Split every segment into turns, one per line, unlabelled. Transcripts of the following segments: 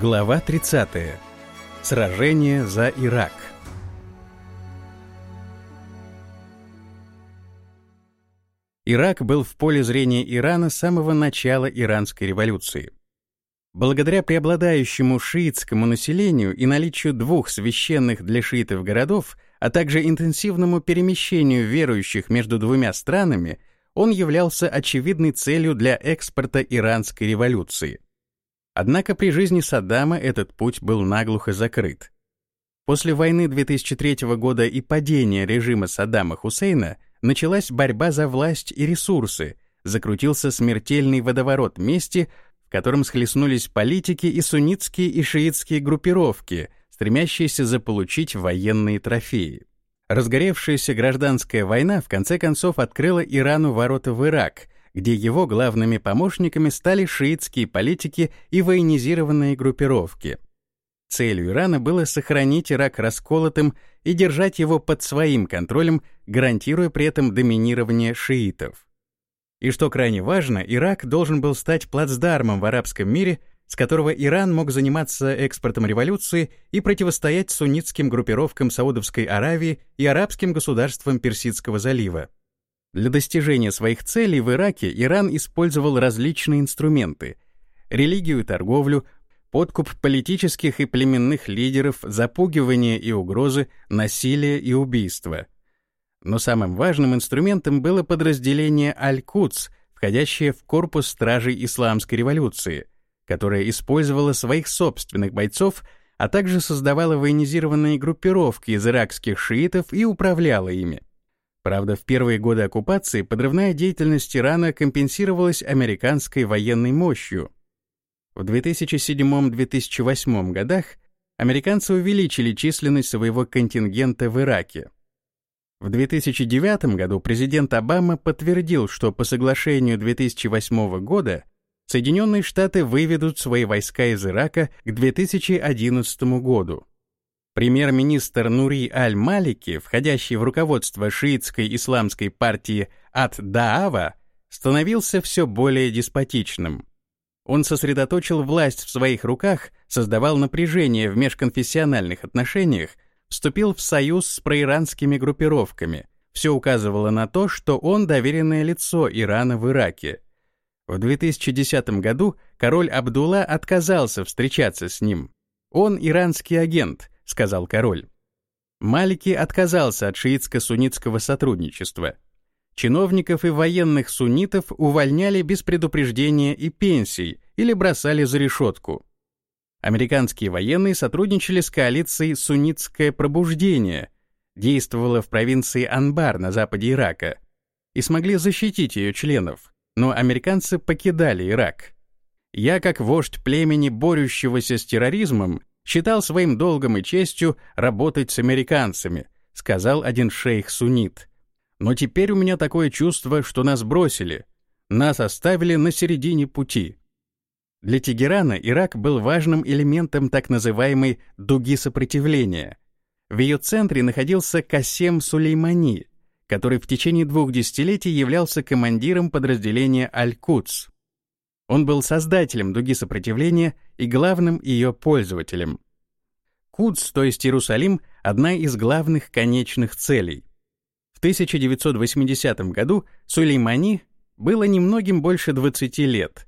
Глава 30. Сражение за Ирак. Ирак был в поле зрения Ирана с самого начала иранской революции. Благодаря преобладающему шиитскому населению и наличию двух священных для шиитов городов, а также интенсивному перемещению верующих между двумя странами, он являлся очевидной целью для экспорта иранской революции. Однако при жизни Саддама этот путь был наглухо закрыт. После войны 2003 года и падения режима Саддама Хусейна началась борьба за власть и ресурсы, закрутился смертельный водоворот мести, в котором схлестнулись политики и суннитские и шиитские группировки, стремящиеся заполучить военные трофеи. Разгоревшаяся гражданская война в конце концов открыла Ирану ворота в Ирак, где его главными помощниками стали шиитские политики и военизированные группировки. Целью Ирана было сохранить Ирак расколотым и держать его под своим контролем, гарантируя при этом доминирование шиитов. И что крайне важно, Ирак должен был стать плацдармом в арабском мире, с которого Иран мог заниматься экспортом революции и противостоять суннитским группировкам Саудовской Аравии и арабским государствам Персидского залива. Для достижения своих целей в Ираке Иран использовал различные инструменты — религию и торговлю, подкуп политических и племенных лидеров, запугивание и угрозы, насилие и убийство. Но самым важным инструментом было подразделение Аль-Кудс, входящее в корпус стражей Исламской революции, которое использовало своих собственных бойцов, а также создавало военизированные группировки из иракских шиитов и управляло ими. Правда, в первые годы оккупации подрывная деятельность Ирана компенсировалась американской военной мощью. В 2007-2008 годах американцы увеличили численность своего контингента в Ираке. В 2009 году президент Обама подтвердил, что по соглашению 2008 года Соединенные Штаты выведут свои войска из Ирака к 2011 году. Премьер-министр Нури Аль-Малики, входящий в руководство шиитской исламской партии Ат-Даава, становился все более деспотичным. Он сосредоточил власть в своих руках, создавал напряжение в межконфессиональных отношениях, вступил в союз с проиранскими группировками. Все указывало на то, что он доверенное лицо Ирана в Ираке. В 2010 году король Абдулла отказался встречаться с ним. Он иранский агент — сказал король. Малики отказался от шиитско-суннитского сотрудничества. Чиновников и военных суннитов увольняли без предупреждения и пенсий или бросали за решетку. Американские военные сотрудничали с коалицией «Суннитское пробуждение», действовала в провинции Анбар на западе Ирака, и смогли защитить ее членов, но американцы покидали Ирак. Я, как вождь племени, борющегося с терроризмом, считал своим долгом и честью работать с американцами, сказал один шейх-суннит. Но теперь у меня такое чувство, что нас бросили. Нас оставили на середине пути. Для Тегерана Ирак был важным элементом так называемой «дуги сопротивления». В ее центре находился Касем Сулеймани, который в течение двух десятилетий являлся командиром подразделения Аль-Кудс. Он был создателем дуги сопротивления и главным ее пользователем. Кудс, то есть Иерусалим, одна из главных конечных целей. В 1980 году Сулеймани было немногим больше 20 лет.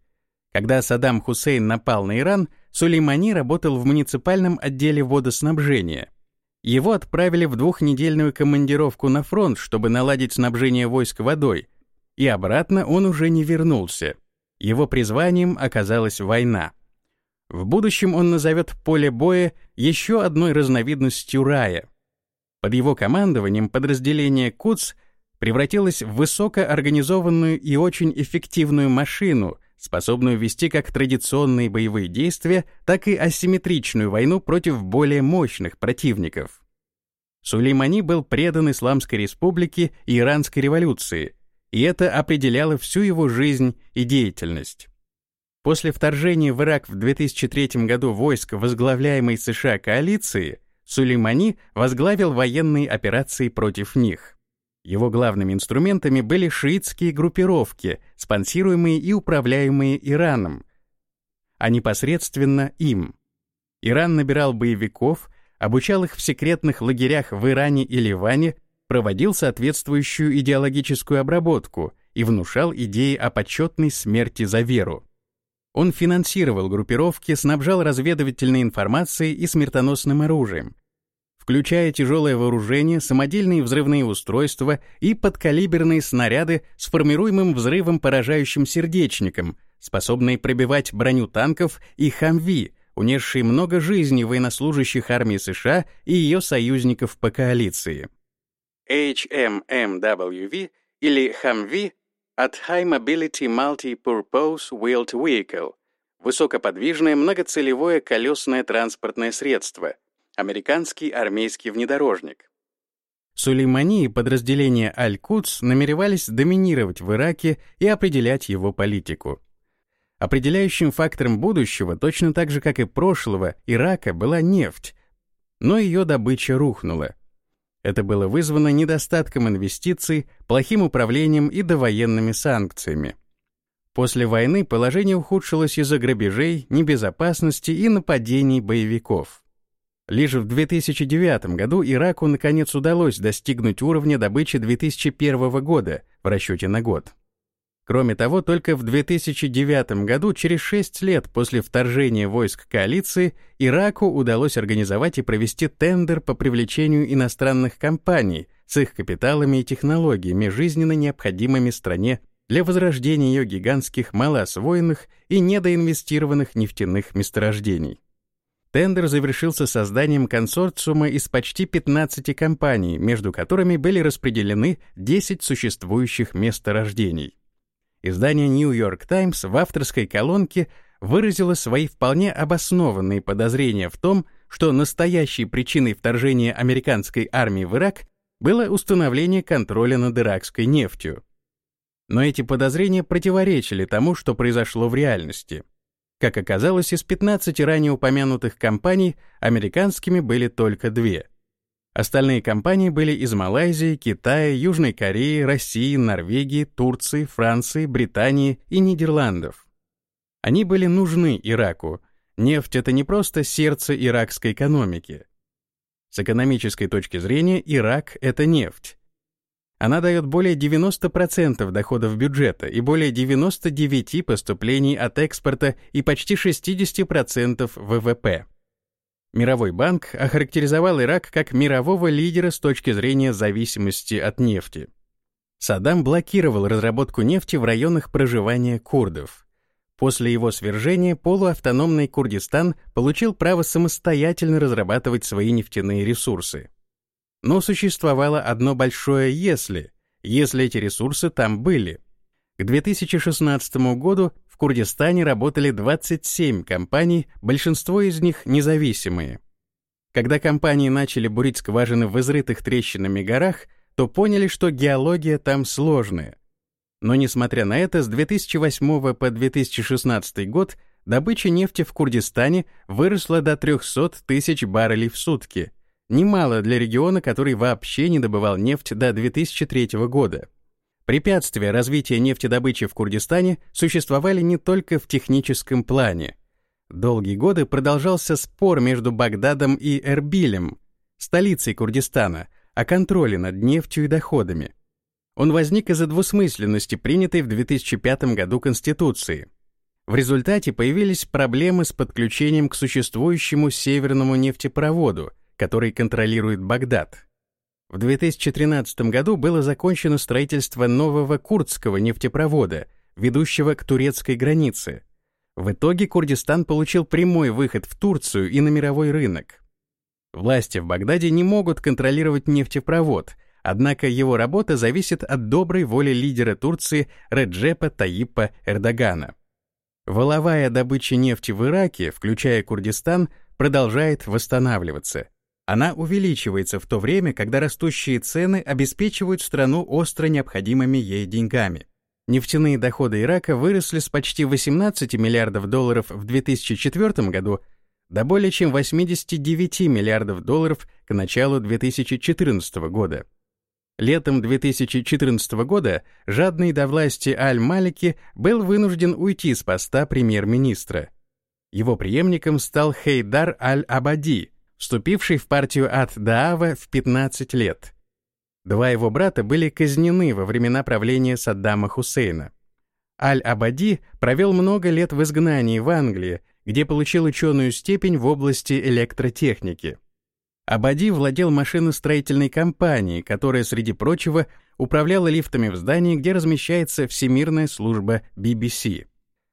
Когда Саддам Хусейн напал на Иран, Сулеймани работал в муниципальном отделе водоснабжения. Его отправили в двухнедельную командировку на фронт, чтобы наладить снабжение войск водой, и обратно он уже не вернулся. Его призванием оказалась война. В будущем он назовет поле боя еще одной разновидностью рая. Под его командованием подразделение КУЦ превратилось в высокоорганизованную и очень эффективную машину, способную вести как традиционные боевые действия, так и асимметричную войну против более мощных противников. Сулеймани был предан Исламской республике и Иранской революции, и это определяло всю его жизнь и деятельность. После вторжения в Ирак в 2003 году войск, возглавляемой США коалиции, Сулеймани возглавил военные операции против них. Его главными инструментами были шиитские группировки, спонсируемые и управляемые Ираном, а непосредственно им. Иран набирал боевиков, обучал их в секретных лагерях в Иране и Ливане, проводил соответствующую идеологическую обработку и внушал идеи о почетной смерти за веру. Он финансировал группировки, снабжал разведывательной информацией и смертоносным оружием, включая тяжелое вооружение, самодельные взрывные устройства и подкалиберные снаряды с формируемым взрывом поражающим сердечником, способные пробивать броню танков и «Хамви», унесшие много жизней военнослужащих армии США и ее союзников по коалиции. HMMWV или «Хамви» от High Mobility Multi-Purpose Wheeled Vehicle — высокоподвижное многоцелевое колесное транспортное средство — американский армейский внедорожник. Сулеймани и подразделения Аль-Кудс намеревались доминировать в Ираке и определять его политику. Определяющим фактором будущего, точно так же, как и прошлого, Ирака была нефть, но ее добыча рухнула. Это было вызвано недостатком инвестиций, плохим управлением и довоенными санкциями. После войны положение ухудшилось из-за грабежей, небезопасности и нападений боевиков. Лишь в 2009 году Ираку наконец удалось достигнуть уровня добычи 2001 года в расчете на год. Кроме того, только в 2009 году, через 6 лет после вторжения войск коалиции, Ираку удалось организовать и провести тендер по привлечению иностранных компаний с их капиталами и технологиями, жизненно необходимыми стране для возрождения ее гигантских малоосвоенных и недоинвестированных нефтяных месторождений. Тендер завершился созданием консорциума из почти 15 компаний, между которыми были распределены 10 существующих месторождений. Издание New York Times в авторской колонке выразило свои вполне обоснованные подозрения в том, что настоящей причиной вторжения американской армии в Ирак было установление контроля над иракской нефтью. Но эти подозрения противоречили тому, что произошло в реальности — как оказалось, из 15 ранее упомянутых компаний американскими были только две. Остальные компании были из Малайзии, Китая, Южной Кореи, России, Норвегии, Турции, Франции, Британии и Нидерландов. Они были нужны Ираку. Нефть — это не просто сердце иракской экономики. С экономической точки зрения Ирак — это нефть. Она дает более 90% доходов бюджета и более 99% поступлений от экспорта и почти 60% ВВП. Мировой банк охарактеризовал Ирак как мирового лидера с точки зрения зависимости от нефти. Саддам блокировал разработку нефти в районах проживания курдов. После его свержения полуавтономный Курдистан получил право самостоятельно разрабатывать свои нефтяные ресурсы. Но существовало одно большое «если», если эти ресурсы там были. К 2016 году в Курдистане работали 27 компаний, большинство из них независимые. Когда компании начали бурить скважины в изрытых трещинами горах, то поняли, что геология там сложная. Но несмотря на это, с 2008 по 2016 год добыча нефти в Курдистане выросла до 300 тысяч баррелей в сутки, Немало для региона, который вообще не добывал нефть до 2003 года. Препятствия развития нефтедобычи в Курдистане существовали не только в техническом плане. Долгие годы продолжался спор между Багдадом и Эрбилем, столицей Курдистана, о контроле над нефтью и доходами. Он возник из-за двусмысленности принятой в 2005 году Конституции. В результате появились проблемы с подключением к существующему северному нефтепроводу – который контролирует Багдад. В 2013 году было закончено строительство нового курдского нефтепровода, ведущего к турецкой границе. В итоге Курдистан получил прямой выход в Турцию и на мировой рынок. Власти в Багдаде не могут контролировать нефтепровод, однако его работа зависит от доброй воли лидера Турции Реджепа Таипа Эрдогана. Воловая добыча нефти в Ираке, включая Курдистан, продолжает восстанавливаться. Она увеличивается в то время, когда растущие цены обеспечивают страну остро необходимыми ей деньгами. Нефтяные доходы Ирака выросли с почти 18 миллиардов долларов в 2004 году до более чем 89 миллиардов долларов к началу 2014 года. Летом 2014 года жадный до власти Аль-Малики был вынужден уйти с поста премьер-министра. Его преемником стал Хейдар аль-Абади, вступивший в партию Ат-Даава в 15 лет. Два его брата были казнены во времена правления Саддама Хусейна. Аль-Абади провел много лет в изгнании в Англии, где получил ученую степень в области электротехники. Абади владел машиностроительной компанией, которая, среди прочего, управляла лифтами в здании, где размещается Всемирная служба BBC.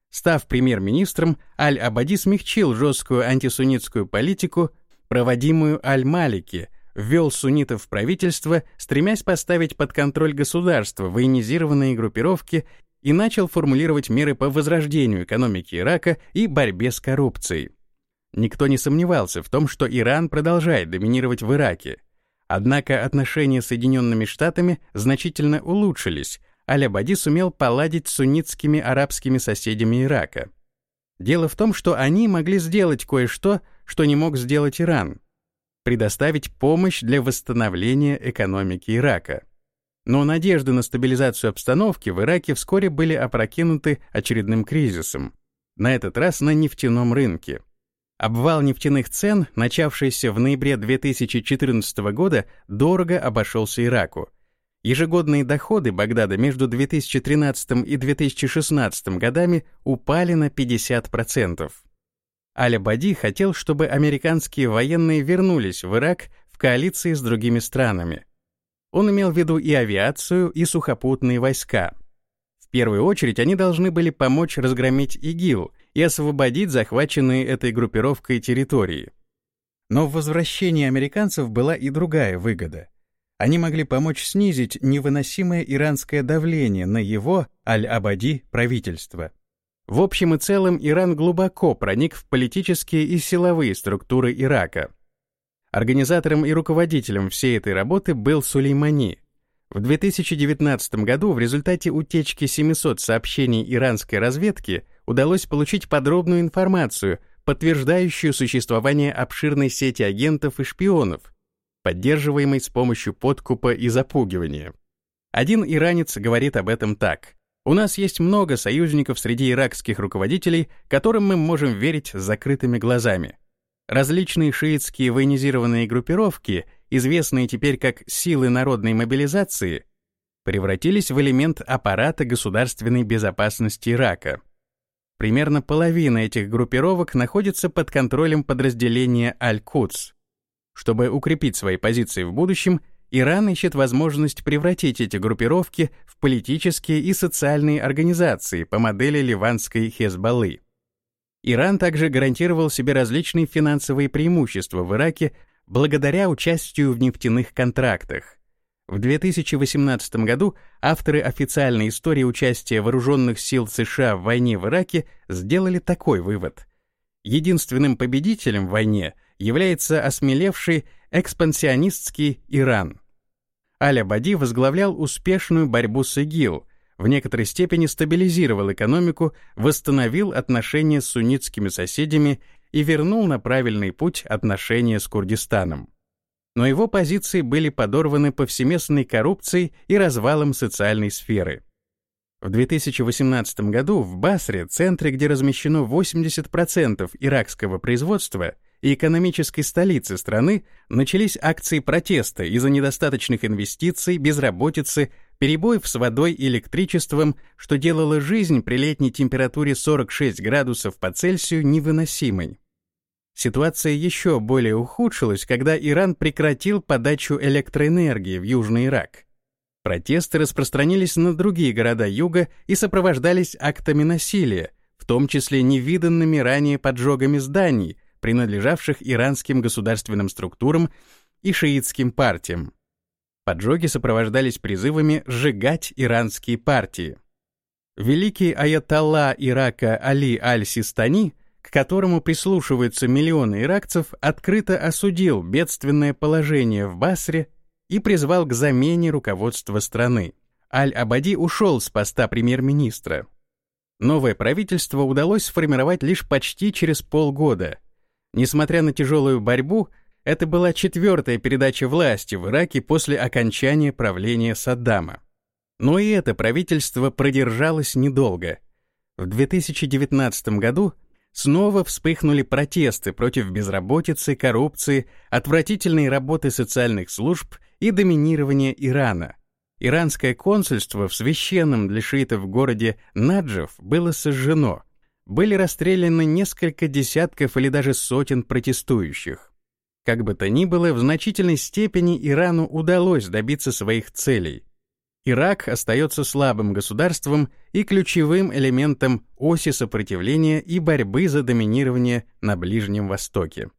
Став премьер-министром, Аль-Абади смягчил жесткую антисуннитскую политику, проводимую Аль-Малики, ввел суннитов в правительство, стремясь поставить под контроль государства военизированные группировки и начал формулировать меры по возрождению экономики Ирака и борьбе с коррупцией. Никто не сомневался в том, что Иран продолжает доминировать в Ираке. Однако отношения с Соединенными Штатами значительно улучшились, Аль-Абади сумел поладить с суннитскими арабскими соседями Ирака. Дело в том, что они могли сделать кое-что, что не мог сделать Иран — предоставить помощь для восстановления экономики Ирака. Но надежды на стабилизацию обстановки в Ираке вскоре были опрокинуты очередным кризисом, на этот раз на нефтяном рынке. Обвал нефтяных цен, начавшийся в ноябре 2014 года, дорого обошелся Ираку. Ежегодные доходы Багдада между 2013 и 2016 годами упали на 50%. Аль-Абади хотел, чтобы американские военные вернулись в Ирак в коалиции с другими странами. Он имел в виду и авиацию, и сухопутные войска. В первую очередь они должны были помочь разгромить ИГИЛ — и освободить захваченные этой группировкой территории. Но в возвращении американцев была и другая выгода. Они могли помочь снизить невыносимое иранское давление на его, Аль-Абади, правительство. В общем и целом Иран глубоко проник в политические и силовые структуры Ирака. Организатором и руководителем всей этой работы был Сулеймани. В 2019 году в результате утечки 700 сообщений иранской разведки удалось получить подробную информацию, подтверждающую существование обширной сети агентов и шпионов, поддерживаемой с помощью подкупа и запугивания. Один иранец говорит об этом так. «У нас есть много союзников среди иракских руководителей, которым мы можем верить с закрытыми глазами. Различные шиитские военизированные группировки, известные теперь как «силы народной мобилизации», превратились в элемент аппарата государственной безопасности Ирака. Примерно половина этих группировок находится под контролем подразделения Аль-Кудс. Чтобы укрепить свои позиции в будущем, Иран ищет возможность превратить эти группировки в политические и социальные организации по модели ливанской Хезбаллы. Иран также гарантировал себе различные финансовые преимущества в Ираке благодаря участию в нефтяных контрактах. В 2018 году авторы официальной истории участия вооруженных сил США в войне в Ираке сделали такой вывод. Единственным победителем в войне является осмелевший экспансионистский Иран. Аль-Абади возглавлял успешную борьбу с ИГИЛ, в некоторой степени стабилизировал экономику, восстановил отношения с суннитскими соседями и вернул на правильный путь отношения с Курдистаном но его позиции были подорваны повсеместной коррупцией и развалом социальной сферы. В 2018 году в Басре, центре, где размещено 80% иракского производства и экономической столицы страны, начались акции протеста из-за недостаточных инвестиций, безработицы, перебоев с водой и электричеством, что делало жизнь при летней температуре 46 градусов по Цельсию невыносимой. Ситуация еще более ухудшилась, когда Иран прекратил подачу электроэнергии в Южный Ирак. Протесты распространились на другие города юга и сопровождались актами насилия, в том числе невиданными ранее поджогами зданий, принадлежавших иранским государственным структурам и шиитским партиям. Поджоги сопровождались призывами сжигать иранские партии. Великий аятолла Ирака Али аль-Систани к которому прислушиваются миллионы иракцев, открыто осудил бедственное положение в Басре и призвал к замене руководства страны. Аль-Абади ушел с поста премьер-министра. Новое правительство удалось сформировать лишь почти через полгода. Несмотря на тяжелую борьбу, это была четвертая передача власти в Ираке после окончания правления Саддама. Но и это правительство продержалось недолго. В 2019 году снова вспыхнули протесты против безработицы, коррупции, отвратительной работы социальных служб и доминирования Ирана. Иранское консульство в священном для шиитов городе Наджев было сожжено. Были расстреляны несколько десятков или даже сотен протестующих. Как бы то ни было, в значительной степени Ирану удалось добиться своих целей. Ирак остается слабым государством и ключевым элементом оси сопротивления и борьбы за доминирование на Ближнем Востоке.